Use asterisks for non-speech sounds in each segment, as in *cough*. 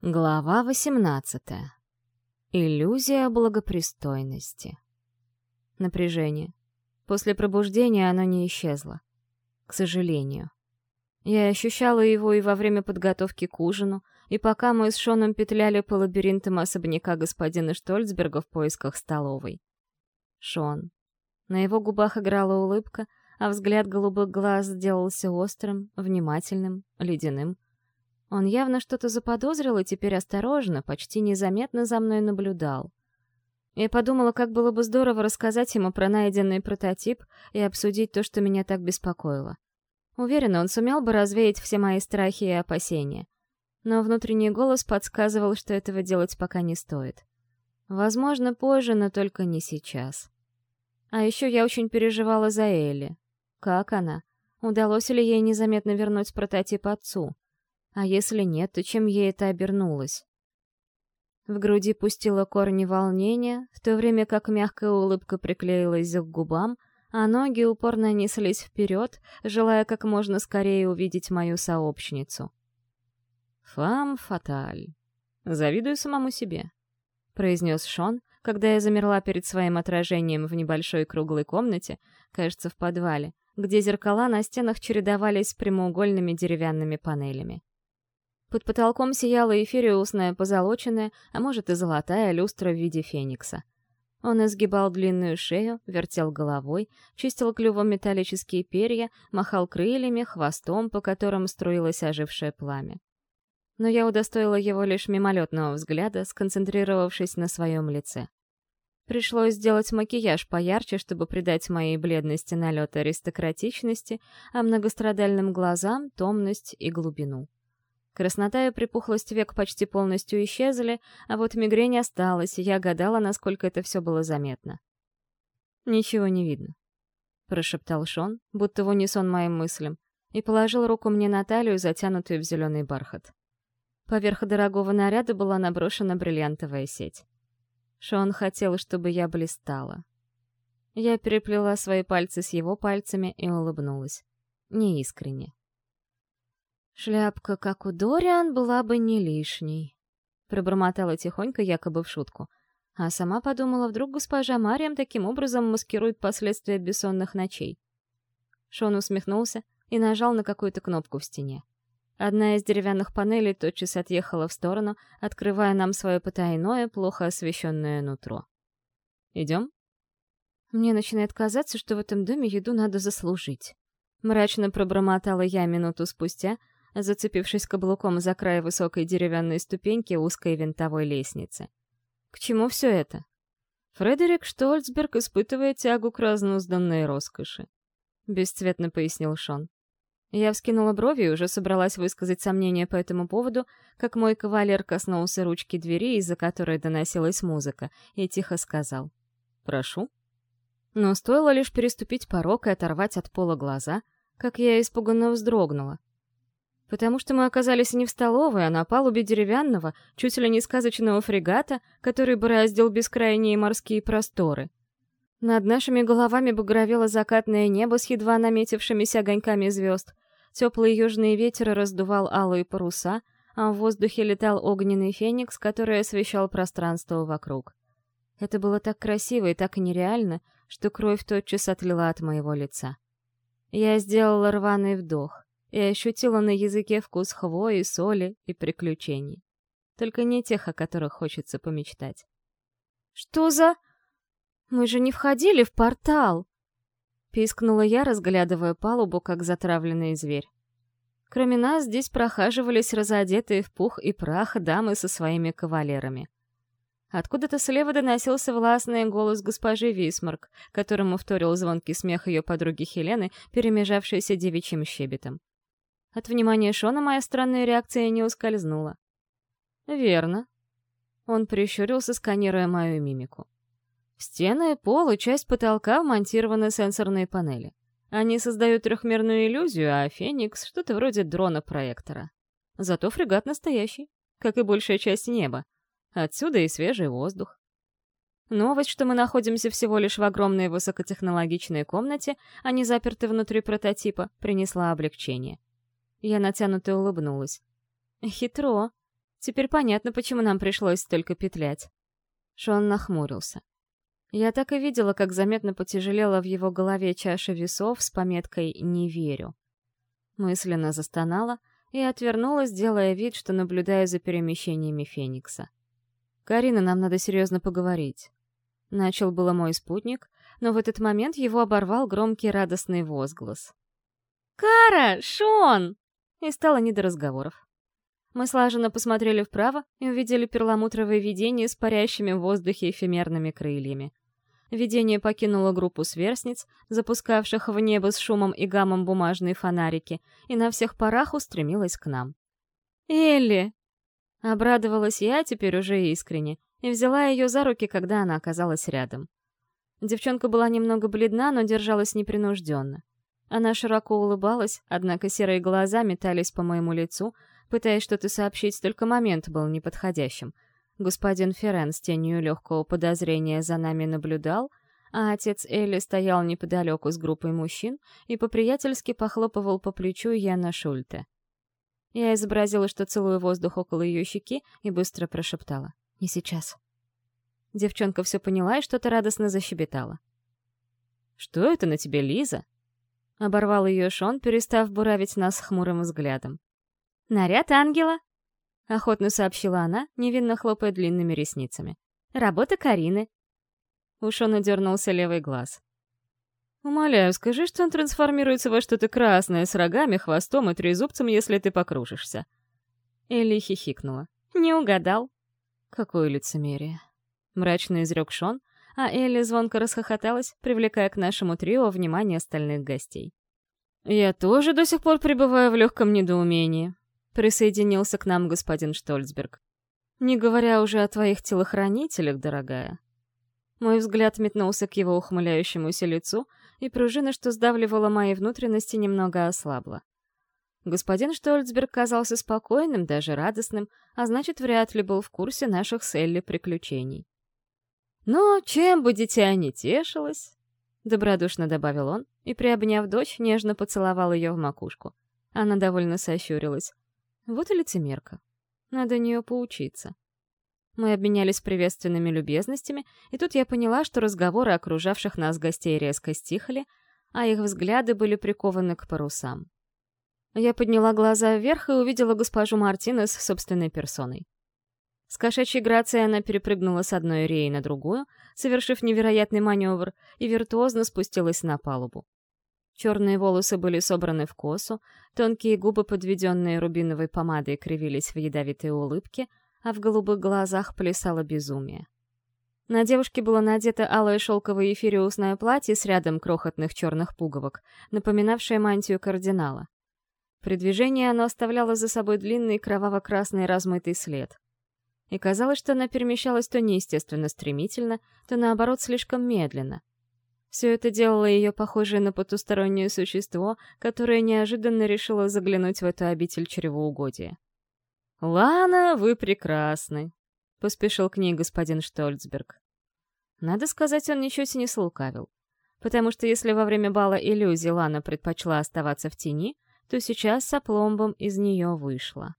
Глава 18. Иллюзия благопристойности. Напряжение. После пробуждения оно не исчезло. К сожалению. Я ощущала его и во время подготовки к ужину, и пока мы с Шоном петляли по лабиринтам особняка господина Штольцберга в поисках столовой. Шон. На его губах играла улыбка, а взгляд голубых глаз сделался острым, внимательным, ледяным — он явно что-то заподозрил и теперь осторожно, почти незаметно за мной наблюдал. Я подумала, как было бы здорово рассказать ему про найденный прототип и обсудить то, что меня так беспокоило. Уверена, он сумел бы развеять все мои страхи и опасения. Но внутренний голос подсказывал, что этого делать пока не стоит. Возможно, позже, но только не сейчас. А еще я очень переживала за Элли. Как она? Удалось ли ей незаметно вернуть прототип отцу? А если нет, то чем ей это обернулось? В груди пустило корни волнения, в то время как мягкая улыбка приклеилась к губам, а ноги упорно неслись вперед, желая как можно скорее увидеть мою сообщницу. «Фам фаталь. Завидую самому себе», — произнес Шон, когда я замерла перед своим отражением в небольшой круглой комнате, кажется, в подвале, где зеркала на стенах чередовались с прямоугольными деревянными панелями. Под потолком сияла эфириусная позолоченная, а может и золотая люстра в виде феникса. Он изгибал длинную шею, вертел головой, чистил клювом металлические перья, махал крыльями, хвостом, по которым струилось ожившее пламя. Но я удостоила его лишь мимолетного взгляда, сконцентрировавшись на своем лице. Пришлось сделать макияж поярче, чтобы придать моей бледности налет аристократичности, а многострадальным глазам — томность и глубину. Краснота и припухлость век почти полностью исчезли, а вот мигрень осталась, и я гадала, насколько это все было заметно. «Ничего не видно», — прошептал Шон, будто в унисон моим мыслям, и положил руку мне на талию, затянутую в зеленый бархат. Поверх дорогого наряда была наброшена бриллиантовая сеть. Шон хотел, чтобы я блистала. Я переплела свои пальцы с его пальцами и улыбнулась. Неискренне. «Шляпка, как у Дориан, была бы не лишней», — пробормотала тихонько, якобы в шутку. А сама подумала, вдруг госпожа Мариам таким образом маскирует последствия бессонных ночей. Шон усмехнулся и нажал на какую-то кнопку в стене. Одна из деревянных панелей тотчас отъехала в сторону, открывая нам свое потайное, плохо освещенное нутро. «Идем?» Мне начинает казаться, что в этом доме еду надо заслужить. Мрачно пробормотала я минуту спустя, зацепившись каблуком за край высокой деревянной ступеньки узкой винтовой лестницы. К чему все это? Фредерик Штольцберг испытывает тягу к разнузданной роскоши. Бесцветно пояснил Шон. Я вскинула брови и уже собралась высказать сомнения по этому поводу, как мой кавалер коснулся ручки двери, из-за которой доносилась музыка, и тихо сказал «Прошу». Но стоило лишь переступить порог и оторвать от пола глаза, как я испуганно вздрогнула потому что мы оказались не в столовой, а на палубе деревянного, чуть ли не сказочного фрегата, который бороздил бескрайние морские просторы. Над нашими головами багровело закатное небо с едва наметившимися огоньками звезд. Теплый южный ветер раздувал алые паруса, а в воздухе летал огненный феникс, который освещал пространство вокруг. Это было так красиво и так нереально, что кровь тотчас отлила от моего лица. Я сделала рваный вдох и ощутила на языке вкус хвои, соли и приключений. Только не тех, о которых хочется помечтать. «Что за... Мы же не входили в портал!» Пискнула я, разглядывая палубу, как затравленный зверь. Кроме нас здесь прохаживались разодетые в пух и прах дамы со своими кавалерами. Откуда-то слева доносился властный голос госпожи Висмарк, которому вторил звонкий смех ее подруги Хелены, перемежавшийся девичьим щебетом. От внимания Шона моя странная реакция не ускользнула. «Верно». Он прищурился, сканируя мою мимику. В стены, пол и часть потолка вмонтированы сенсорные панели. Они создают трехмерную иллюзию, а Феникс — что-то вроде дрона-проектора. Зато фрегат настоящий, как и большая часть неба. Отсюда и свежий воздух. Новость, что мы находимся всего лишь в огромной высокотехнологичной комнате, а не заперты внутри прототипа, принесла облегчение. Я натянуто улыбнулась. Хитро. Теперь понятно, почему нам пришлось столько петлять. Шон нахмурился. Я так и видела, как заметно потяжелела в его голове чаша весов с пометкой «Не верю». Мысленно застонала и отвернулась, делая вид, что наблюдаю за перемещениями Феникса. «Карина, нам надо серьезно поговорить». Начал было мой спутник, но в этот момент его оборвал громкий радостный возглас. «Кара! Шон!» И стало не до разговоров. Мы слаженно посмотрели вправо и увидели перламутровое видение с парящими в воздухе эфемерными крыльями. Видение покинуло группу сверстниц, запускавших в небо с шумом и гамом бумажные фонарики, и на всех парах устремилось к нам. «Элли!» Обрадовалась я теперь уже искренне и взяла ее за руки, когда она оказалась рядом. Девчонка была немного бледна, но держалась непринужденно. Она широко улыбалась, однако серые глаза метались по моему лицу, пытаясь что-то сообщить, только момент был неподходящим. Господин Феррен с тенью легкого подозрения за нами наблюдал, а отец Элли стоял неподалеку с группой мужчин и по-приятельски похлопывал по плечу Яна Шульте. Я изобразила, что целую воздух около ее щеки и быстро прошептала. «Не сейчас». Девчонка все поняла и что-то радостно защебетала. «Что это на тебе, Лиза?» Оборвал ее Шон, перестав буравить нас хмурым взглядом. «Наряд ангела!» — охотно сообщила она, невинно хлопая длинными ресницами. «Работа Карины!» У Шона дернулся левый глаз. «Умоляю, скажи, что он трансформируется во что-то красное с рогами, хвостом и трезубцем, если ты покружишься». Элли хихикнула. «Не угадал». «Какое лицемерие!» — мрачно изрек Шон, а Элли звонко расхохоталась, привлекая к нашему трио внимание остальных гостей. «Я тоже до сих пор пребываю в легком недоумении», — присоединился к нам господин Штольцберг. «Не говоря уже о твоих телохранителях, дорогая». Мой взгляд метнулся к его ухмыляющемуся лицу, и пружина, что сдавливала мои внутренности, немного ослабла. Господин Штольцберг казался спокойным, даже радостным, а значит, вряд ли был в курсе наших с Элли приключений. «Но чем бы дитя не тешилось?» — добродушно добавил он, и, приобняв дочь, нежно поцеловал ее в макушку. Она довольно сощурилась. Вот и лицемерка. Надо нее поучиться. Мы обменялись приветственными любезностями, и тут я поняла, что разговоры окружавших нас гостей резко стихли, а их взгляды были прикованы к парусам. Я подняла глаза вверх и увидела госпожу Мартинес собственной персоной. С кошачьей грацией она перепрыгнула с одной реи на другую, совершив невероятный маневр, и виртуозно спустилась на палубу. Черные волосы были собраны в косу, тонкие губы, подведенные рубиновой помадой, кривились в ядовитой улыбке, а в голубых глазах плясало безумие. На девушке было надето алое шелковое эфириусное платье с рядом крохотных черных пуговок, напоминавшее мантию кардинала. При движении оно оставляло за собой длинный кроваво-красный размытый след и казалось, что она перемещалась то неестественно стремительно, то наоборот слишком медленно. Все это делало ее похожей на потустороннее существо, которое неожиданно решило заглянуть в эту обитель чревоугодия. «Лана, вы прекрасны!» — поспешил к ней господин Штольцберг. Надо сказать, он ничуть не слукавил. Потому что если во время бала иллюзии Лана предпочла оставаться в тени, то сейчас с опломбом из нее вышла.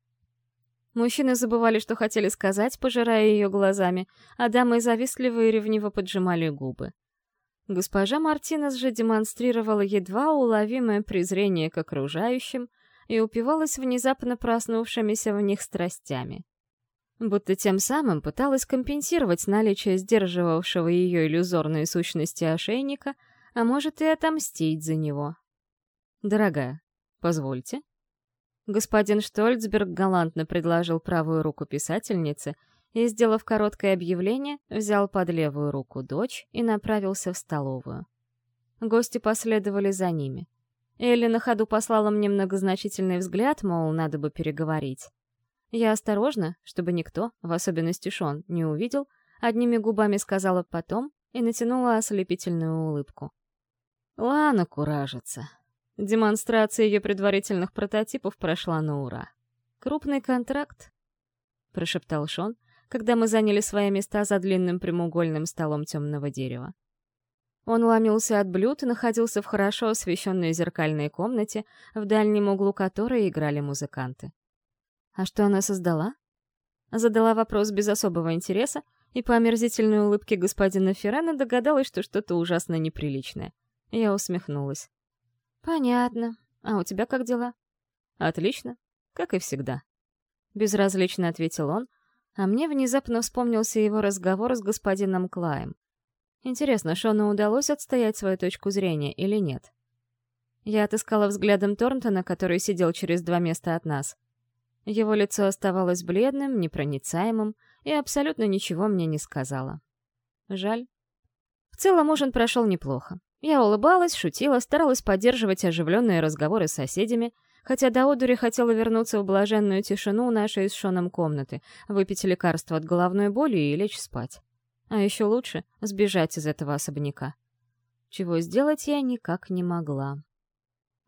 Мужчины забывали, что хотели сказать, пожирая ее глазами, а дамы завистливо и ревниво поджимали губы. Госпожа Мартинес же демонстрировала едва уловимое презрение к окружающим и упивалась внезапно проснувшимися в них страстями. Будто тем самым пыталась компенсировать наличие сдерживавшего ее иллюзорные сущности ошейника, а может и отомстить за него. «Дорогая, позвольте», Господин Штольцберг галантно предложил правую руку писательнице и, сделав короткое объявление, взял под левую руку дочь и направился в столовую. Гости последовали за ними. Элли на ходу послала мне многозначительный взгляд, мол, надо бы переговорить. Я осторожно, чтобы никто, в особенности Шон, не увидел, одними губами сказала потом и натянула ослепительную улыбку. «Лана куражится», Демонстрация ее предварительных прототипов прошла на ура. «Крупный контракт», — прошептал Шон, когда мы заняли свои места за длинным прямоугольным столом темного дерева. Он ломился от блюд и находился в хорошо освещенной зеркальной комнате, в дальнем углу которой играли музыканты. А что она создала? Задала вопрос без особого интереса, и по омерзительной улыбке господина Феррана догадалась, что что-то ужасно неприличное. Я усмехнулась. «Понятно. А у тебя как дела?» «Отлично. Как и всегда». Безразлично ответил он, а мне внезапно вспомнился его разговор с господином Клаем. Интересно, Шону удалось отстоять свою точку зрения или нет? Я отыскала взглядом Торнтона, который сидел через два места от нас. Его лицо оставалось бледным, непроницаемым и абсолютно ничего мне не сказала. Жаль. В целом ужин прошел неплохо. Я улыбалась, шутила, старалась поддерживать оживленные разговоры с соседями, хотя до одури хотела вернуться в блаженную тишину нашей с Шоном комнаты, выпить лекарство от головной боли и лечь спать. А еще лучше — сбежать из этого особняка. Чего сделать я никак не могла.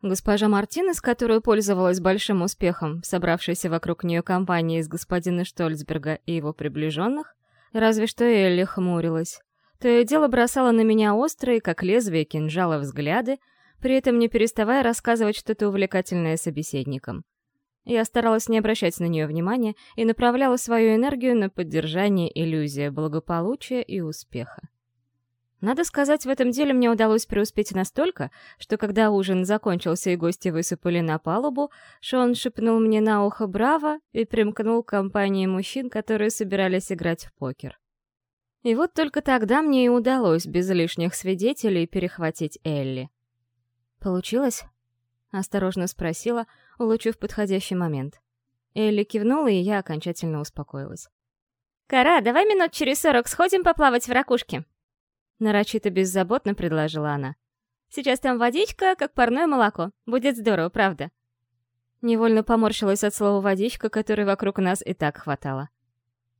Госпожа Мартинес, которую пользовалась большим успехом, собравшаяся вокруг нее компания из господина Штольцберга и его приближенных, разве что Элли хмурилась, то и дело бросала на меня острые, как лезвие кинжала, взгляды, при этом не переставая рассказывать что-то увлекательное собеседникам. Я старалась не обращать на нее внимания и направляла свою энергию на поддержание иллюзии благополучия и успеха. Надо сказать, в этом деле мне удалось преуспеть настолько, что когда ужин закончился и гости высыпали на палубу, Шон шепнул мне на ухо «Браво!» и примкнул к компании мужчин, которые собирались играть в покер. И вот только тогда мне и удалось без лишних свидетелей перехватить Элли. «Получилось?» — осторожно спросила, улучив подходящий момент. Элли кивнула, и я окончательно успокоилась. «Кара, давай минут через сорок сходим поплавать в ракушке», Нарочито беззаботно предложила она. «Сейчас там водичка, как парное молоко. Будет здорово, правда?» Невольно поморщилась от слова «водичка», которой вокруг нас и так хватало.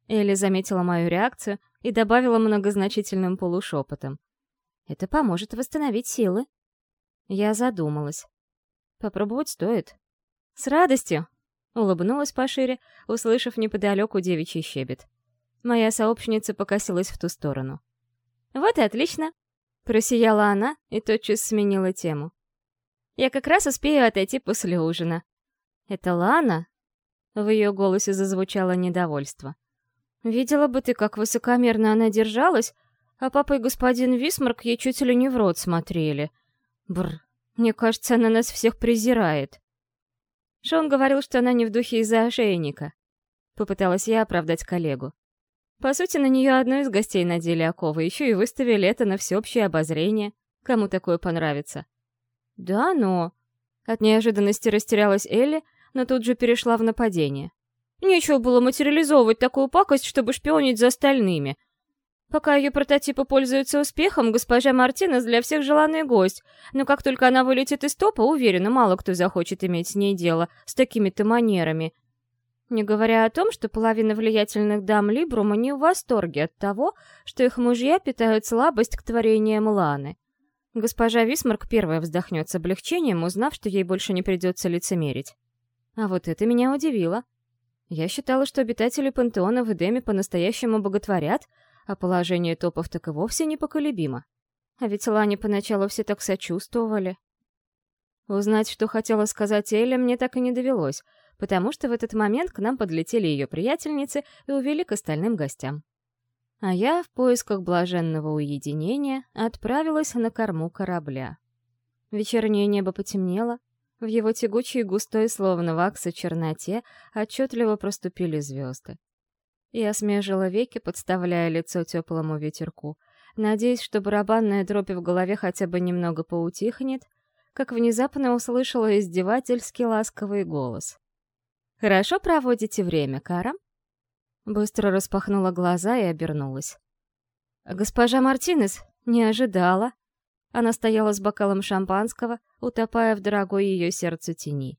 Элли заметила мою реакцию и добавила многозначительным полушепотом. «Это поможет восстановить силы». Я задумалась. «Попробовать стоит». «С радостью!» — улыбнулась пошире, услышав неподалеку девичий щебет. Моя сообщница покосилась в ту сторону. «Вот и отлично!» Просияла она и тотчас сменила тему. «Я как раз успею отойти после ужина». «Это Лана?» В ее голосе зазвучало недовольство. «Видела бы ты, как высокомерно она держалась, а папа и господин Висмарк ей чуть ли не в рот смотрели. Бр, мне кажется, она нас всех презирает». Шон говорил, что она не в духе из-за ошейника. Попыталась я оправдать коллегу. По сути, на нее одну из гостей надели оковы, еще и выставили это на всеобщее обозрение. Кому такое понравится? Да, но... От неожиданности растерялась Элли, но тут же перешла в нападение. Нечего было материализовывать такую пакость, чтобы шпионить за остальными. Пока ее прототипы пользуются успехом, госпожа Мартинес для всех желанный гость, но как только она вылетит из топа, уверена, мало кто захочет иметь с ней дело, с такими-то манерами. Не говоря о том, что половина влиятельных дам Либрума не в восторге от того, что их мужья питают слабость к творениям Ланы. Госпожа Висмарк первая вздохнет с облегчением, узнав, что ей больше не придется лицемерить. А вот это меня удивило. Я считала, что обитатели пантеона в Эдеме по-настоящему боготворят, а положение топов так и вовсе непоколебимо. А ведь Лане поначалу все так сочувствовали. Узнать, что хотела сказать Эля, мне так и не довелось — потому что в этот момент к нам подлетели ее приятельницы и увели к остальным гостям. А я в поисках блаженного уединения отправилась на корму корабля. Вечернее небо потемнело, в его тягучей густой, словно вакса, черноте отчетливо проступили звезды. Я смежила веки, подставляя лицо теплому ветерку, надеясь, что барабанная дробь в голове хотя бы немного поутихнет, как внезапно услышала издевательский ласковый голос. «Хорошо проводите время, Кара?» Быстро распахнула глаза и обернулась. Госпожа Мартинес не ожидала. Она стояла с бокалом шампанского, утопая в дорогой ее сердцу тени.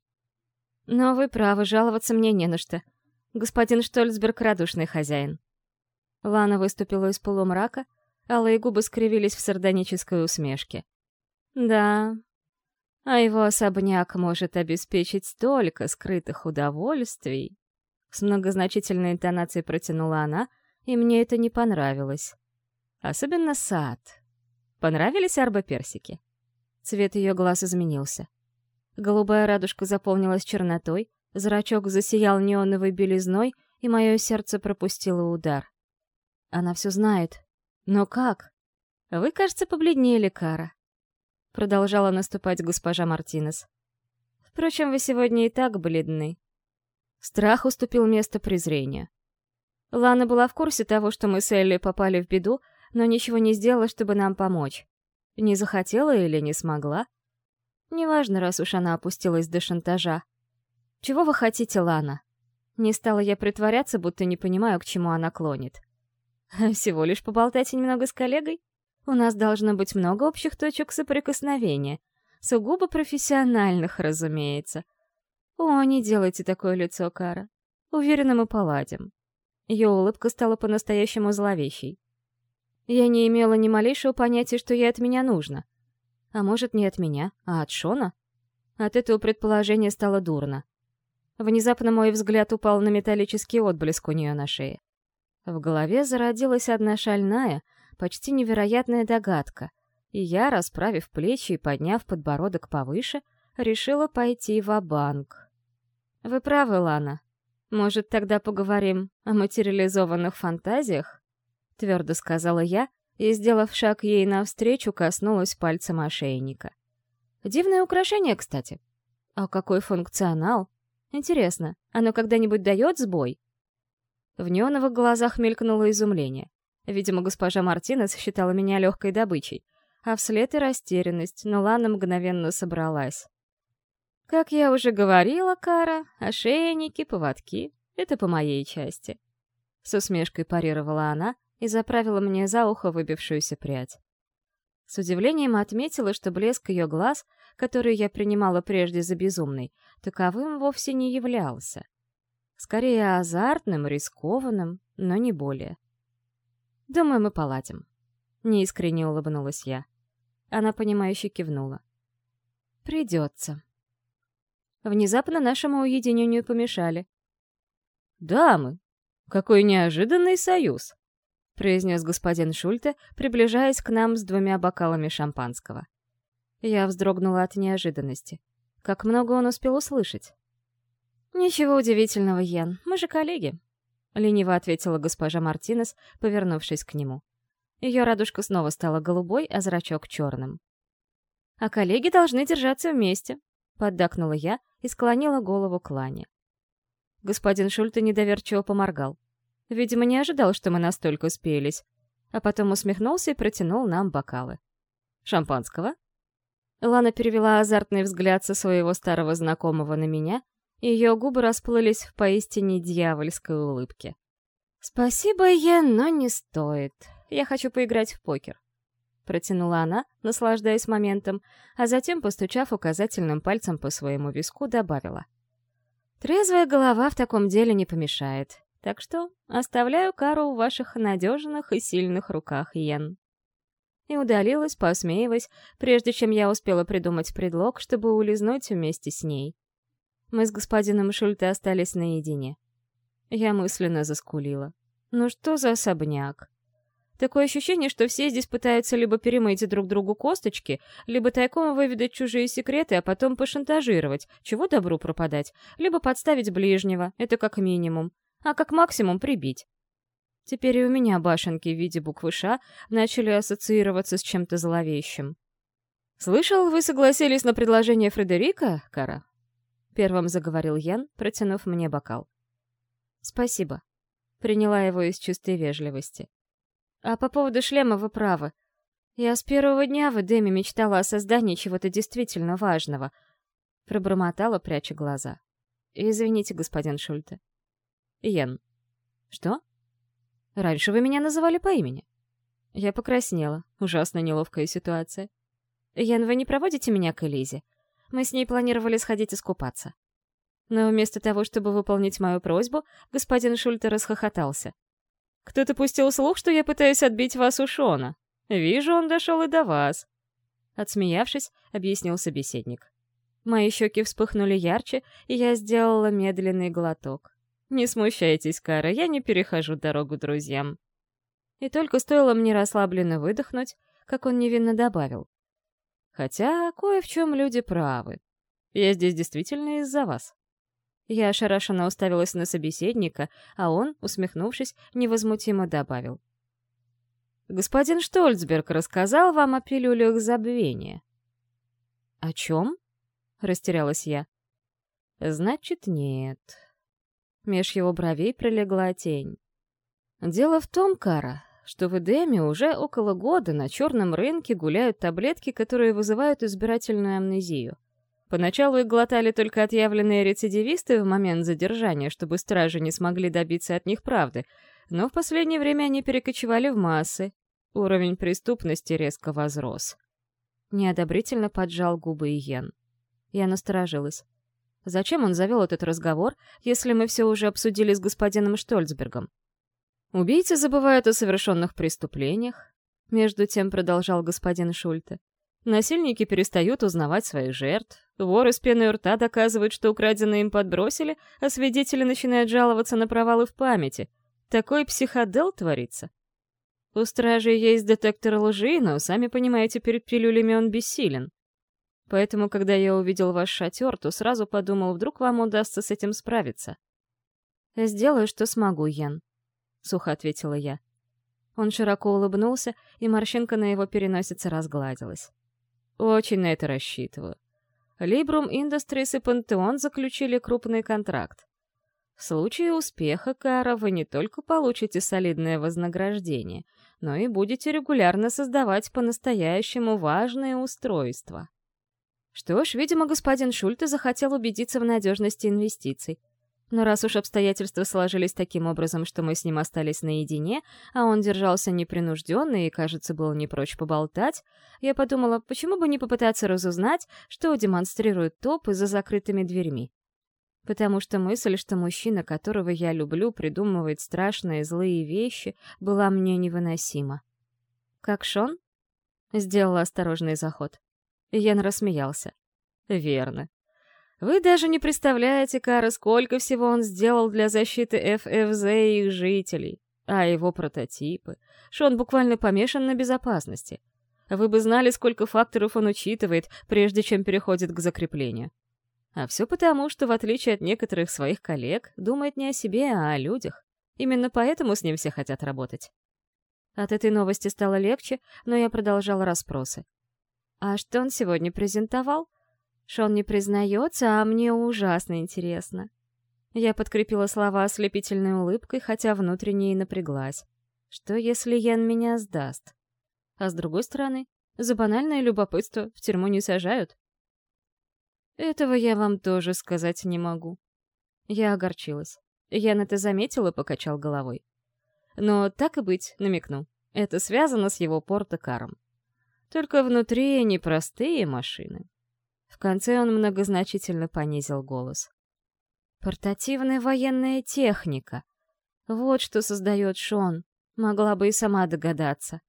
«Но вы правы, жаловаться мне не на что. Господин Штольцберг — радушный хозяин». Лана выступила из полумрака, алые губы скривились в сардонической усмешке. «Да, а его особняк может обеспечить столько скрытых удовольствий. С многозначительной интонацией протянула она, и мне это не понравилось. Особенно сад. Понравились арбоперсики? Цвет ее глаз изменился. Голубая радужка заполнилась чернотой, зрачок засиял неоновой белизной, и мое сердце пропустило удар. Она все знает. Но как? Вы, кажется, побледнели, Кара. Продолжала наступать госпожа Мартинес. Впрочем, вы сегодня и так бледны. Страх уступил место презрению. Лана была в курсе того, что мы с Элли попали в беду, но ничего не сделала, чтобы нам помочь. Не захотела или не смогла? Неважно, раз уж она опустилась до шантажа. «Чего вы хотите, Лана?» Не стала я притворяться, будто не понимаю, к чему она клонит. *laughs* «Всего лишь поболтать немного с коллегой? У нас должно быть много общих точек соприкосновения. Сугубо профессиональных, разумеется. О, не делайте такое лицо, Кара. Уверена, мы поладим». Ее улыбка стала по-настоящему зловещей. Я не имела ни малейшего понятия, что ей от меня нужно. А может, не от меня, а от Шона? От этого предположения стало дурно. Внезапно мой взгляд упал на металлический отблеск у нее на шее. В голове зародилась одна шальная, почти невероятная догадка, и я, расправив плечи и подняв подбородок повыше, решила пойти в банк «Вы правы, Лана. Может, тогда поговорим о материализованных фантазиях?» — твердо сказала я, и, сделав шаг ей навстречу, коснулась пальцем ошейника. Дивное украшение, кстати. А какой функционал? Интересно, оно когда-нибудь дает сбой? В неоновых глазах мелькнуло изумление. Видимо, госпожа Мартинес считала меня легкой добычей, а вслед и растерянность, но Лана мгновенно собралась. Как я уже говорила, Кара, ошейники, поводки — это по моей части. С усмешкой парировала она, и заправила мне за ухо выбившуюся прядь. С удивлением отметила, что блеск ее глаз, который я принимала прежде за безумный, таковым вовсе не являлся. Скорее азартным, рискованным, но не более. «Думаю, мы поладим», — неискренне улыбнулась я. Она, понимающе кивнула. «Придется». Внезапно нашему уединению помешали. «Дамы, какой неожиданный союз!» — произнес господин Шульте, приближаясь к нам с двумя бокалами шампанского. Я вздрогнула от неожиданности. Как много он успел услышать? «Ничего удивительного, Йен, мы же коллеги», — лениво ответила госпожа Мартинес, повернувшись к нему. Ее радужка снова стала голубой, а зрачок черным. «А коллеги должны держаться вместе», — поддакнула я и склонила голову к Лане. Господин Шульте недоверчиво поморгал. Видимо, не ожидал, что мы настолько спелись. А потом усмехнулся и протянул нам бокалы. «Шампанского?» Лана перевела азартный взгляд со своего старого знакомого на меня, и ее губы расплылись в поистине дьявольской улыбке. «Спасибо, Йен, но не стоит. Я хочу поиграть в покер». Протянула она, наслаждаясь моментом, а затем, постучав указательным пальцем по своему виску, добавила. «Трезвая голова в таком деле не помешает. Так что оставляю кару в ваших надежных и сильных руках, Йен. И удалилась, посмеиваясь, прежде чем я успела придумать предлог, чтобы улизнуть вместе с ней. Мы с господином Шульте остались наедине. Я мысленно заскулила. Ну что за особняк? Такое ощущение, что все здесь пытаются либо перемыть друг другу косточки, либо тайком выведать чужие секреты, а потом пошантажировать, чего добру пропадать, либо подставить ближнего, это как минимум, а как максимум прибить. Теперь и у меня башенки в виде буквы «Ш» начали ассоциироваться с чем-то зловещим. «Слышал, вы согласились на предложение Фредерика, Кара?» Первым заговорил Ян, протянув мне бокал. «Спасибо». Приняла его из чистой вежливости. «А по поводу шлема вы правы. Я с первого дня в Эдеме мечтала о создании чего-то действительно важного». Пробормотала, пряча глаза. «Извините, господин Шульте». Йен. Что? Раньше вы меня называли по имени. Я покраснела. Ужасно неловкая ситуация. Йен, вы не проводите меня к Элизе? Мы с ней планировали сходить искупаться. Но вместо того, чтобы выполнить мою просьбу, господин Шульте расхохотался. «Кто-то пустил слух, что я пытаюсь отбить вас у Шона. Вижу, он дошел и до вас». Отсмеявшись, объяснил собеседник. Мои щеки вспыхнули ярче, и я сделала медленный глоток. Не смущайтесь, Кара, я не перехожу дорогу друзьям. И только стоило мне расслабленно выдохнуть, как он невинно добавил. Хотя кое в чем люди правы. Я здесь действительно из-за вас. Я ошарашенно уставилась на собеседника, а он, усмехнувшись, невозмутимо добавил. «Господин Штольцберг рассказал вам о пилюлях забвения». «О чем?» — растерялась я. «Значит, нет». Меж его бровей пролегла тень. «Дело в том, Кара, что в Эдеме уже около года на черном рынке гуляют таблетки, которые вызывают избирательную амнезию. Поначалу их глотали только отъявленные рецидивисты в момент задержания, чтобы стражи не смогли добиться от них правды, но в последнее время они перекочевали в массы. Уровень преступности резко возрос. Неодобрительно поджал губы Иен. Я насторожилась. Зачем он завел этот разговор, если мы все уже обсудили с господином Штольцбергом? Убийцы забывают о совершенных преступлениях, между тем продолжал господин Шульте. Насильники перестают узнавать своих жертв, воры с пеной у рта доказывают, что украденные им подбросили, а свидетели начинают жаловаться на провалы в памяти. Такой психодел творится. У стражи есть детектор лжи, но, сами понимаете, перед пилюлями он бессилен. Поэтому, когда я увидел ваш шатер, то сразу подумал, вдруг вам удастся с этим справиться. «Сделаю, что смогу, Ян», — сухо ответила я. Он широко улыбнулся, и морщинка на его переносице разгладилась. Очень на это рассчитываю. Librum Industries и Пантеон заключили крупный контракт. В случае успеха, Кара, вы не только получите солидное вознаграждение, но и будете регулярно создавать по-настоящему важные устройства. Что ж, видимо, господин Шульте захотел убедиться в надежности инвестиций. Но раз уж обстоятельства сложились таким образом, что мы с ним остались наедине, а он держался непринужденно и, кажется, был не прочь поболтать, я подумала, почему бы не попытаться разузнать, что демонстрирует топ за закрытыми дверьми. Потому что мысль, что мужчина, которого я люблю, придумывает страшные злые вещи, была мне невыносима. «Как Шон?» — сделала осторожный заход. Ян рассмеялся. «Верно. Вы даже не представляете, Кара, сколько всего он сделал для защиты ФФЗ и их жителей. А его прототипы. Что он буквально помешан на безопасности. Вы бы знали, сколько факторов он учитывает, прежде чем переходит к закреплению. А все потому, что, в отличие от некоторых своих коллег, думает не о себе, а о людях. Именно поэтому с ним все хотят работать. От этой новости стало легче, но я продолжала расспросы. «А что он сегодня презентовал?» Шон не признается, а мне ужасно интересно. Я подкрепила слова ослепительной улыбкой, хотя внутренне и напряглась. Что, если Ян меня сдаст? А с другой стороны, за банальное любопытство в тюрьму не сажают. Этого я вам тоже сказать не могу. Я огорчилась. Ян это заметил и покачал головой. Но так и быть, намекну. Это связано с его портокаром. Только внутри непростые машины. В конце он многозначительно понизил голос. «Портативная военная техника. Вот что создает Шон. Могла бы и сама догадаться.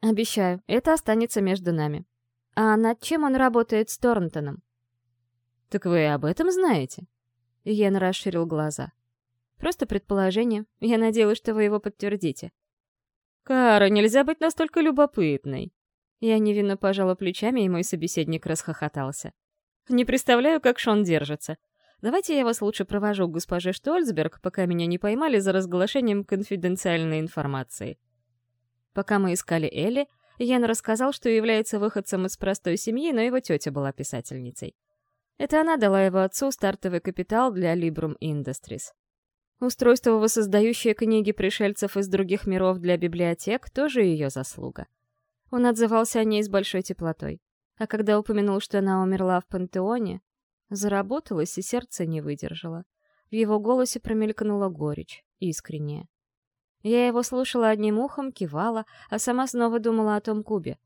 Обещаю, это останется между нами. А над чем он работает с Торнтоном?» «Так вы об этом знаете?» Йен расширил глаза. «Просто предположение. Я надеялась, что вы его подтвердите». «Кара, нельзя быть настолько любопытной!» Я невинно пожала плечами, и мой собеседник расхохотался. «Не представляю, как Шон держится. Давайте я вас лучше провожу к госпоже Штольцберг, пока меня не поймали за разглашением конфиденциальной информации». Пока мы искали Элли, Ян рассказал, что является выходцем из простой семьи, но его тетя была писательницей. Это она дала его отцу стартовый капитал для Librum Industries. Устройство, воссоздающее книги пришельцев из других миров для библиотек, тоже ее заслуга. Он отзывался о ней с большой теплотой. А когда упомянул, что она умерла в пантеоне, заработалось и сердце не выдержало. В его голосе промелькнула горечь, искренняя. Я его слушала одним ухом, кивала, а сама снова думала о том кубе.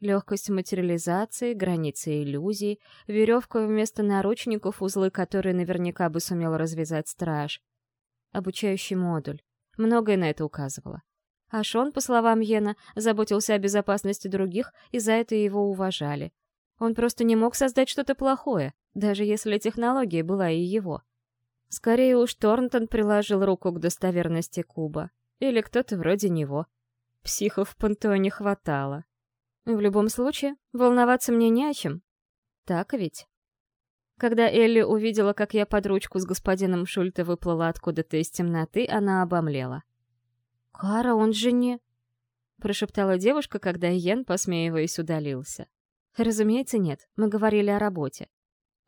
Легкость материализации, границы иллюзий, веревка вместо наручников, узлы которые наверняка бы сумел развязать страж. Обучающий модуль. Многое на это указывало. А Шон, по словам Йена, заботился о безопасности других, и за это его уважали. Он просто не мог создать что-то плохое, даже если технология была и его. Скорее уж Торнтон приложил руку к достоверности Куба. Или кто-то вроде него. Психов в пантеоне хватало. В любом случае, волноваться мне не о чем. Так ведь? Когда Элли увидела, как я под ручку с господином Шульте выплыла откуда-то из темноты, она обомлела. «Кара, он же не...» — прошептала девушка, когда Йен, посмеиваясь, удалился. «Разумеется, нет. Мы говорили о работе.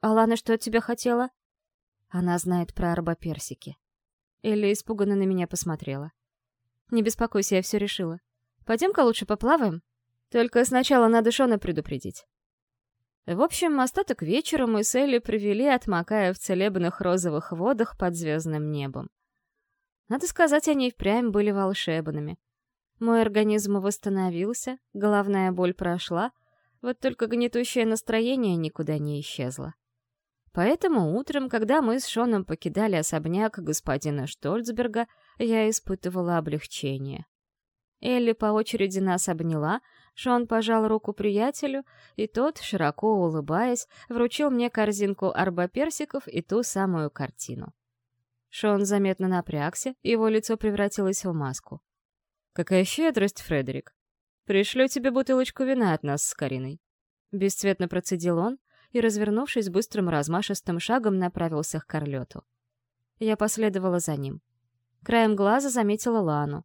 Алана что от тебя хотела?» Она знает про арбоперсики. Элли испуганно на меня посмотрела. «Не беспокойся, я все решила. Пойдем-ка лучше поплаваем? Только сначала надо Шона предупредить». В общем, остаток вечера мы с Элли провели, отмокая в целебных розовых водах под звездным небом. Надо сказать, они впрямь были волшебными. Мой организм восстановился, головная боль прошла, вот только гнетущее настроение никуда не исчезло. Поэтому утром, когда мы с Шоном покидали особняк господина Штольцберга, я испытывала облегчение. Элли по очереди нас обняла, Шон пожал руку приятелю, и тот, широко улыбаясь, вручил мне корзинку арбоперсиков и ту самую картину. Шон заметно напрягся, его лицо превратилось в маску. «Какая щедрость, Фредерик! Пришлю тебе бутылочку вина от нас с Кариной». Бесцветно процедил он и, развернувшись быстрым размашистым шагом, направился к Карлету. Я последовала за ним. Краем глаза заметила Лану.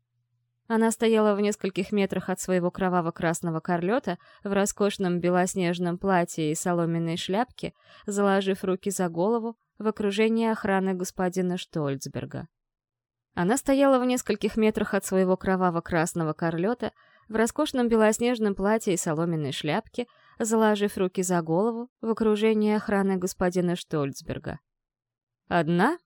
Она стояла в нескольких метрах от своего кроваво-красного корлета в роскошном белоснежном платье и соломенной шляпке, заложив руки за голову в окружении охраны господина Штольцберга. Она стояла в нескольких метрах от своего кроваво-красного корлета в роскошном белоснежном платье и соломенной шляпке, заложив руки за голову в окружении охраны господина Штольцберга. «Одна?»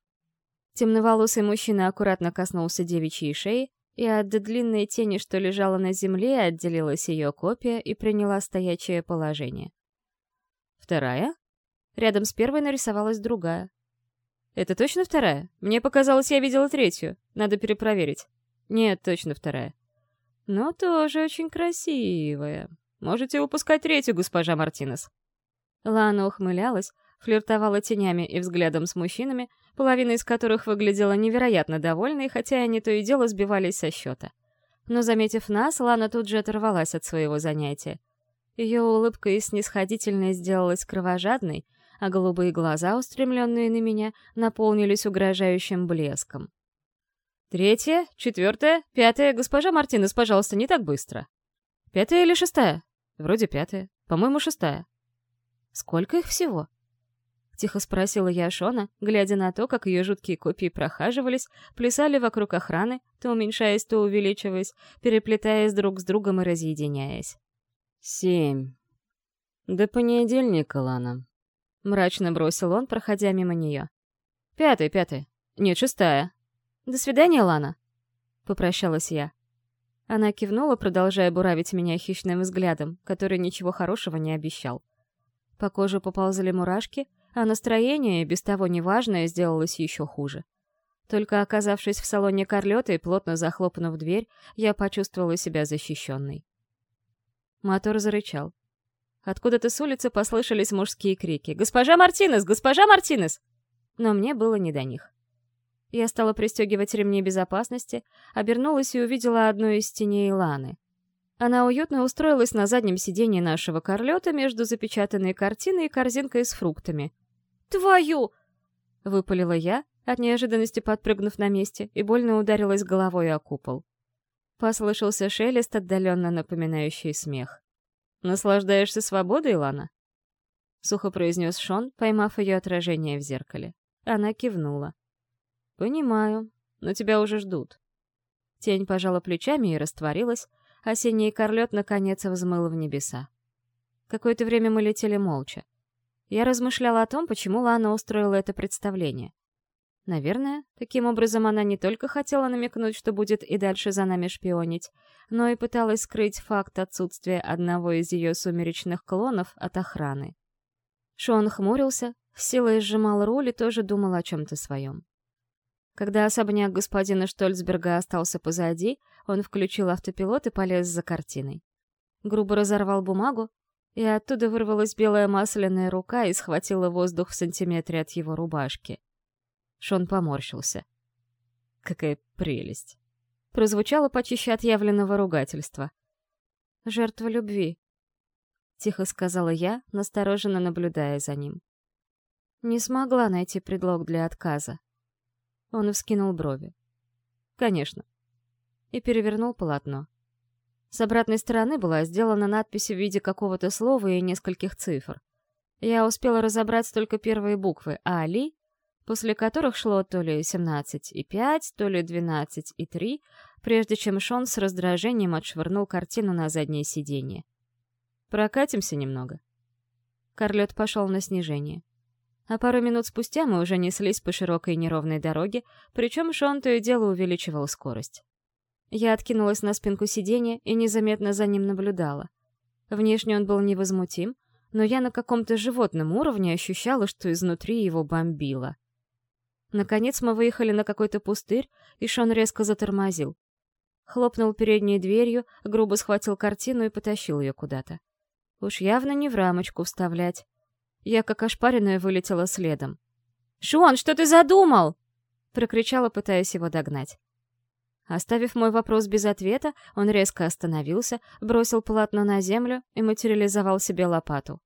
Темноволосый мужчина аккуратно коснулся девичьей шеи, и от длинной тени, что лежала на земле, отделилась ее копия и приняла стоячее положение. Вторая? Рядом с первой нарисовалась другая. Это точно вторая? Мне показалось, я видела третью. Надо перепроверить. Нет, точно вторая. Но тоже очень красивая. Можете выпускать третью, госпожа Мартинес. Лана ухмылялась, флиртовала тенями и взглядом с мужчинами, половина из которых выглядела невероятно довольной, хотя они то и дело сбивались со счета. Но, заметив нас, Лана тут же оторвалась от своего занятия. Ее улыбка и снисходительность сделалась кровожадной, а голубые глаза, устремленные на меня, наполнились угрожающим блеском. «Третья, четвертая, пятая. Госпожа Мартинес, пожалуйста, не так быстро». «Пятая или шестая?» «Вроде пятая. По-моему, шестая». «Сколько их всего?» — тихо спросила я Шона, глядя на то, как ее жуткие копии прохаживались, плясали вокруг охраны, то уменьшаясь, то увеличиваясь, переплетаясь друг с другом и разъединяясь. «Семь. До понедельника, Лана», — мрачно бросил он, проходя мимо нее. «Пятый, пятый. Нет, шестая. До свидания, Лана», — попрощалась я. Она кивнула, продолжая буравить меня хищным взглядом, который ничего хорошего не обещал. По коже поползли мурашки, а настроение, без того неважное, сделалось еще хуже. Только оказавшись в салоне Карлета и плотно захлопнув дверь, я почувствовала себя защищенной. Мотор зарычал. Откуда-то с улицы послышались мужские крики «Госпожа Мартинес! Госпожа Мартинес!» Но мне было не до них. Я стала пристегивать ремни безопасности, обернулась и увидела одну из теней Ланы. Она уютно устроилась на заднем сиденье нашего корлета между запечатанной картиной и корзинкой с фруктами — «Твою!» — выпалила я, от неожиданности подпрыгнув на месте, и больно ударилась головой о купол. Послышался шелест, отдаленно напоминающий смех. «Наслаждаешься свободой, Лана?» Сухо произнес Шон, поймав ее отражение в зеркале. Она кивнула. «Понимаю, но тебя уже ждут». Тень пожала плечами и растворилась, а синий корлет наконец взмыл в небеса. Какое-то время мы летели молча. Я размышляла о том, почему Лана устроила это представление. Наверное, таким образом она не только хотела намекнуть, что будет и дальше за нами шпионить, но и пыталась скрыть факт отсутствия одного из ее сумеречных клонов от охраны. Шон хмурился, силой сжимал руль и тоже думал о чем-то своем. Когда особняк господина Штольцберга остался позади, он включил автопилот и полез за картиной. Грубо разорвал бумагу, и оттуда вырвалась белая масляная рука и схватила воздух в сантиметре от его рубашки. Шон поморщился. Какая прелесть. Прозвучало почище отъявленного ругательства. «Жертва любви», — тихо сказала я, настороженно наблюдая за ним. Не смогла найти предлог для отказа. Он вскинул брови. «Конечно». И перевернул полотно. С обратной стороны была сделана надпись в виде какого-то слова и нескольких цифр. Я успела разобрать только первые буквы «Али», после которых шло то ли 17,5, то ли 12,3, прежде чем Шон с раздражением отшвырнул картину на заднее сиденье. «Прокатимся немного». Карлет пошел на снижение. А пару минут спустя мы уже неслись по широкой неровной дороге, причем Шон то и дело увеличивал скорость. Я откинулась на спинку сиденья и незаметно за ним наблюдала. Внешне он был невозмутим, но я на каком-то животном уровне ощущала, что изнутри его бомбило. Наконец мы выехали на какой-то пустырь, и Шон резко затормозил. Хлопнул передней дверью, грубо схватил картину и потащил ее куда-то. Уж явно не в рамочку вставлять. Я, как ошпаренная, вылетела следом. «Шон, что ты задумал?» — прокричала, пытаясь его догнать. Оставив мой вопрос без ответа, он резко остановился, бросил полотно на землю и материализовал себе лопату.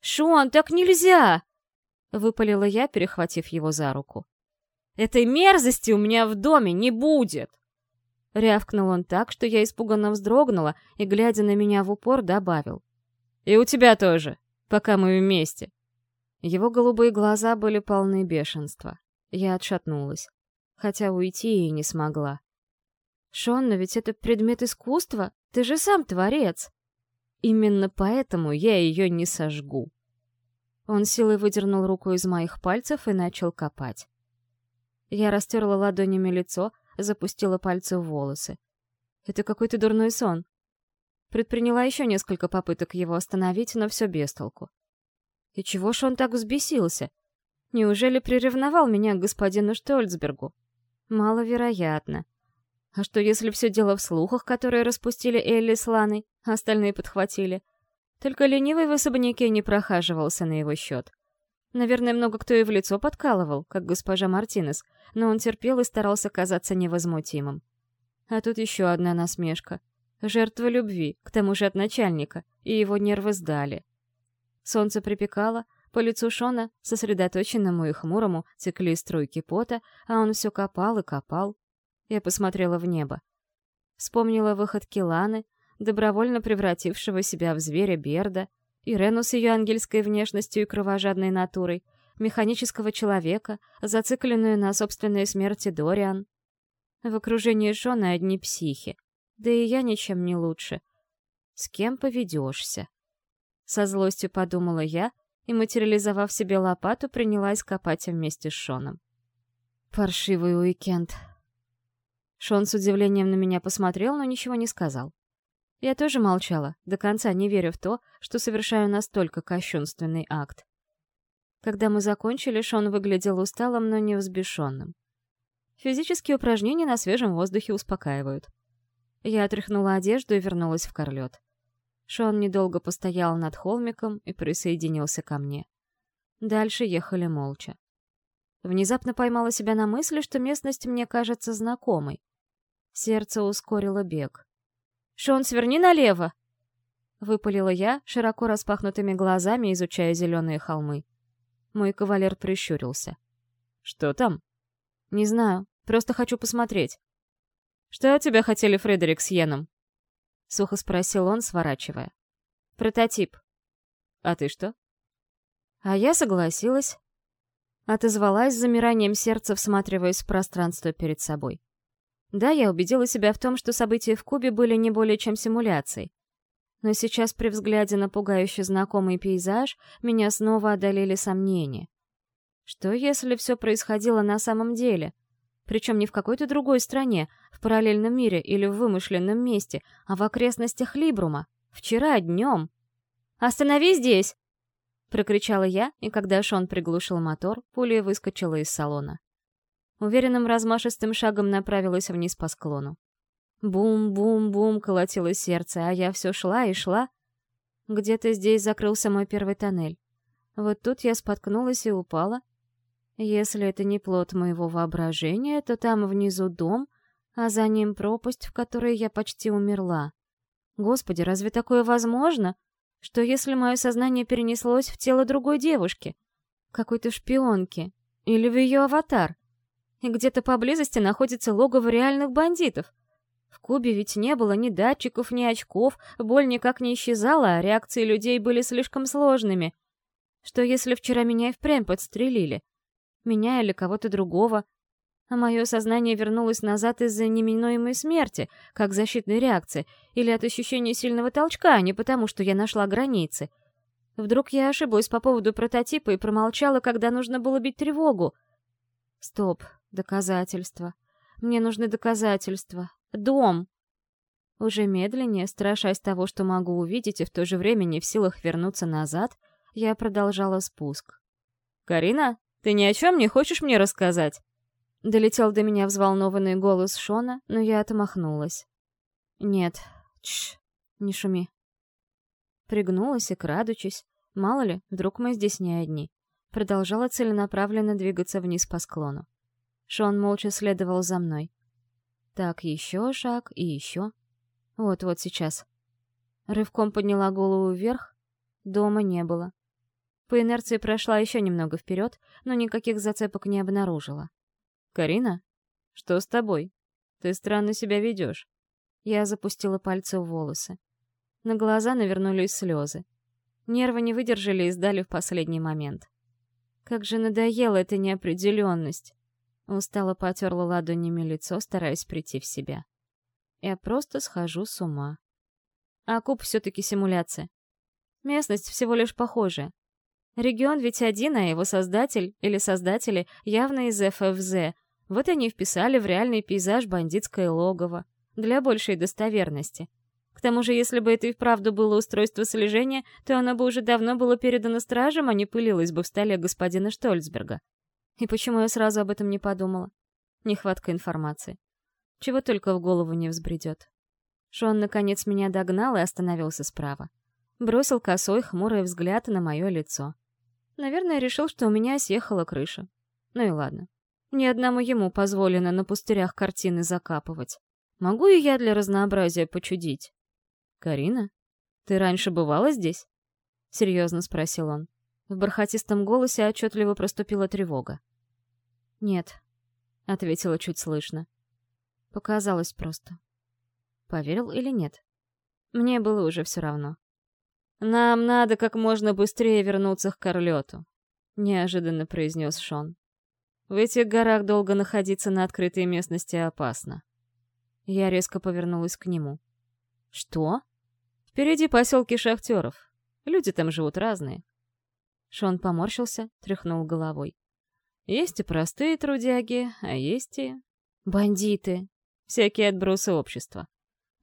«Шон, так нельзя!» — выпалила я, перехватив его за руку. «Этой мерзости у меня в доме не будет!» Рявкнул он так, что я испуганно вздрогнула и, глядя на меня в упор, добавил. «И у тебя тоже, пока мы вместе». Его голубые глаза были полны бешенства. Я отшатнулась, хотя уйти и не смогла. «Шон, но ведь это предмет искусства, ты же сам творец!» «Именно поэтому я ее не сожгу». Он силой выдернул руку из моих пальцев и начал копать. Я растерла ладонями лицо, запустила пальцы в волосы. Это какой-то дурной сон. Предприняла еще несколько попыток его остановить, но все без толку. И чего ж он так взбесился? Неужели приревновал меня к господину Штольцбергу? Маловероятно. А что, если все дело в слухах, которые распустили Элли с Ланой, а остальные подхватили? Только ленивый в особняке не прохаживался на его счет. Наверное, много кто и в лицо подкалывал, как госпожа Мартинес, но он терпел и старался казаться невозмутимым. А тут еще одна насмешка. Жертва любви, к тому же от начальника, и его нервы сдали. Солнце припекало, по лицу Шона, сосредоточенному и хмурому, текли струйки пота, а он все копал и копал, я посмотрела в небо. Вспомнила выходки Ланы, добровольно превратившего себя в зверя Берда, Ирену с ее ангельской внешностью и кровожадной натурой, механического человека, зацикленную на собственной смерти Дориан. В окружении Шона одни психи, да и я ничем не лучше. С кем поведешься? Со злостью подумала я и, материализовав себе лопату, принялась копать вместе с Шоном. Паршивый уикенд. Шон с удивлением на меня посмотрел, но ничего не сказал. Я тоже молчала, до конца не веря в то, что совершаю настолько кощунственный акт. Когда мы закончили, Шон выглядел усталым, но не взбешенным. Физические упражнения на свежем воздухе успокаивают. Я отряхнула одежду и вернулась в корлет. Шон недолго постоял над холмиком и присоединился ко мне. Дальше ехали молча. Внезапно поймала себя на мысли, что местность мне кажется знакомой. Сердце ускорило бег. «Шон, сверни налево!» Выпалила я, широко распахнутыми глазами, изучая зеленые холмы. Мой кавалер прищурился. «Что там?» «Не знаю, просто хочу посмотреть». «Что от тебя хотели Фредерик с Йеном?» Сухо спросил он, сворачивая. «Прототип». «А ты что?» А я согласилась. Отозвалась с замиранием сердца, всматриваясь в пространство перед собой. Да, я убедила себя в том, что события в Кубе были не более чем симуляцией. Но сейчас при взгляде на пугающе знакомый пейзаж меня снова одолели сомнения. Что если все происходило на самом деле? Причем не в какой-то другой стране, в параллельном мире или в вымышленном месте, а в окрестностях Либрума. Вчера днем. «Останови здесь!» — прокричала я, и когда Шон приглушил мотор, пуля выскочила из салона. Уверенным размашистым шагом направилась вниз по склону. Бум-бум-бум колотилось сердце, а я все шла и шла. Где-то здесь закрылся мой первый тоннель. Вот тут я споткнулась и упала. Если это не плод моего воображения, то там внизу дом, а за ним пропасть, в которой я почти умерла. Господи, разве такое возможно? Что если мое сознание перенеслось в тело другой девушки? какой-то шпионки или в ее аватар. И где-то поблизости находится логово реальных бандитов. В Кубе ведь не было ни датчиков, ни очков, боль никак не исчезала, а реакции людей были слишком сложными. Что если вчера меня и впрямь подстрелили? Меня или кого-то другого? А мое сознание вернулось назад из-за неминуемой смерти, как защитной реакции, или от ощущения сильного толчка, а не потому, что я нашла границы. Вдруг я ошиблась по поводу прототипа и промолчала, когда нужно было бить тревогу. Стоп, доказательства. Мне нужны доказательства. Дом. Уже медленнее, страшась того, что могу увидеть, и в то же время не в силах вернуться назад, я продолжала спуск. «Карина, ты ни о чем не хочешь мне рассказать?» Долетел до меня взволнованный голос Шона, но я отмахнулась. «Нет, чш, не шуми». Пригнулась и, крадучись, мало ли, вдруг мы здесь не одни, продолжала целенаправленно двигаться вниз по склону. Шон молча следовал за мной. Так, еще шаг и еще. Вот-вот сейчас. Рывком подняла голову вверх. Дома не было. По инерции прошла еще немного вперед, но никаких зацепок не обнаружила. «Карина? Что с тобой? Ты странно себя ведешь». Я запустила пальцы в волосы. На глаза навернулись слезы. Нервы не выдержали и сдали в последний момент. Как же надоела эта неопределенность. Устало потерла ладонями лицо, стараясь прийти в себя. Я просто схожу с ума. А куб все-таки симуляция. Местность всего лишь похожая. Регион ведь один, а его создатель или создатели явно из ФФЗ. Вот они вписали в реальный пейзаж бандитское логово. Для большей достоверности. К тому же, если бы это и вправду было устройство слежения, то оно бы уже давно было передано стражам, а не пылилось бы в столе господина Штольцберга. И почему я сразу об этом не подумала? Нехватка информации. Чего только в голову не взбредет. Шон, наконец, меня догнал и остановился справа. Бросил косой, хмурый взгляд на мое лицо. Наверное, решил, что у меня съехала крыша. Ну и ладно. Ни одному ему позволено на пустырях картины закапывать. Могу и я для разнообразия почудить. «Карина, ты раньше бывала здесь?» — серьезно спросил он. В бархатистом голосе отчетливо проступила тревога. «Нет», — ответила чуть слышно. Показалось просто. Поверил или нет? Мне было уже все равно. «Нам надо как можно быстрее вернуться к Корлету», — неожиданно произнес Шон. «В этих горах долго находиться на открытой местности опасно». Я резко повернулась к нему. «Что?» «Впереди поселки шахтеров. Люди там живут разные». Шон поморщился, тряхнул головой. «Есть и простые трудяги, а есть и...» «Бандиты!» «Всякие отбросы общества.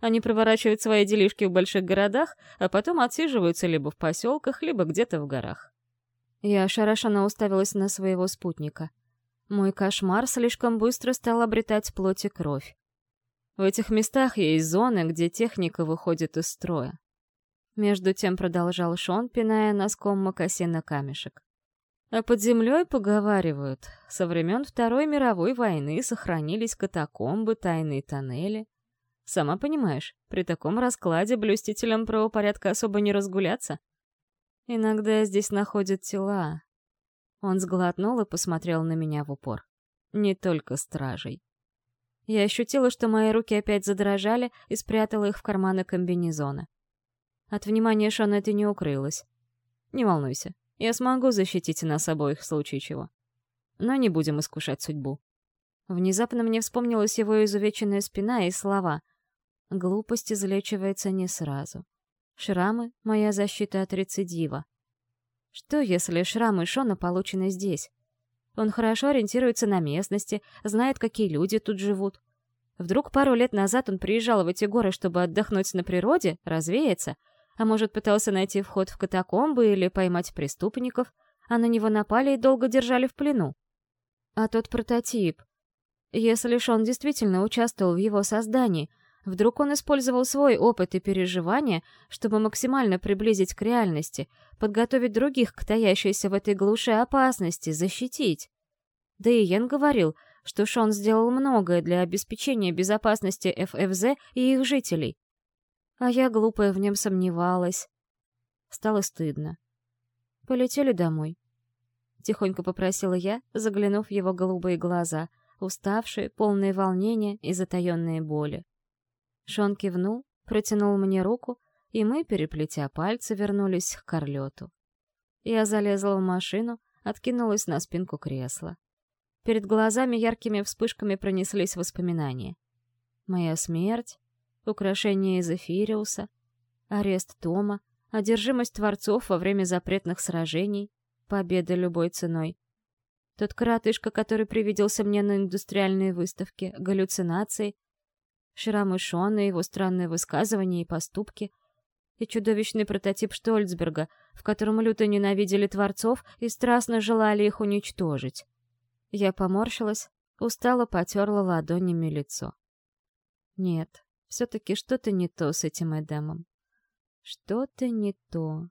Они проворачивают свои делишки в больших городах, а потом отсиживаются либо в поселках, либо где-то в горах. Я ошарашенно уставилась на своего спутника. Мой кошмар слишком быстро стал обретать плоть и кровь. В этих местах есть зоны, где техника выходит из строя. Между тем продолжал Шон, пиная носком мокасина камешек. А под землей поговаривают, со времен Второй мировой войны сохранились катакомбы, тайные тоннели. Сама понимаешь, при таком раскладе блюстителям правопорядка особо не разгуляться. Иногда здесь находят тела. Он сглотнул и посмотрел на меня в упор. Не только стражей. Я ощутила, что мои руки опять задрожали и спрятала их в карманы комбинезона. От внимания Шона это не укрылось. Не волнуйся, я смогу защитить нас обоих в случае чего. Но не будем искушать судьбу. Внезапно мне вспомнилась его изувеченная спина и слова — Глупость излечивается не сразу. Шрамы — моя защита от рецидива. Что, если шрамы Шона получены здесь? Он хорошо ориентируется на местности, знает, какие люди тут живут. Вдруг пару лет назад он приезжал в эти горы, чтобы отдохнуть на природе, развеяться, а может, пытался найти вход в катакомбы или поймать преступников, а на него напали и долго держали в плену. А тот прототип... Если Шон действительно участвовал в его создании — Вдруг он использовал свой опыт и переживания, чтобы максимально приблизить к реальности, подготовить других к таящейся в этой глуши опасности, защитить. Да и Йен говорил, что Шон сделал многое для обеспечения безопасности ФФЗ и их жителей. А я, глупая, в нем сомневалась. Стало стыдно. Полетели домой. тихонько попросила я, заглянув в его голубые глаза, уставшие, полные волнения и затаенные боли. Шон кивнул, протянул мне руку, и мы, переплетя пальцы, вернулись к корлету. Я залезла в машину, откинулась на спинку кресла. Перед глазами яркими вспышками пронеслись воспоминания. Моя смерть, украшение из Эфириуса, арест Тома, одержимость творцов во время запретных сражений, победа любой ценой. Тот коротышка, который привиделся мне на индустриальной выставке, галлюцинации, шрамы Шона, его странные высказывания и поступки, и чудовищный прототип Штольцберга, в котором люто ненавидели творцов и страстно желали их уничтожить. Я поморщилась, устало потерла ладонями лицо. Нет, все-таки что-то не то с этим Эдемом. Что-то не то.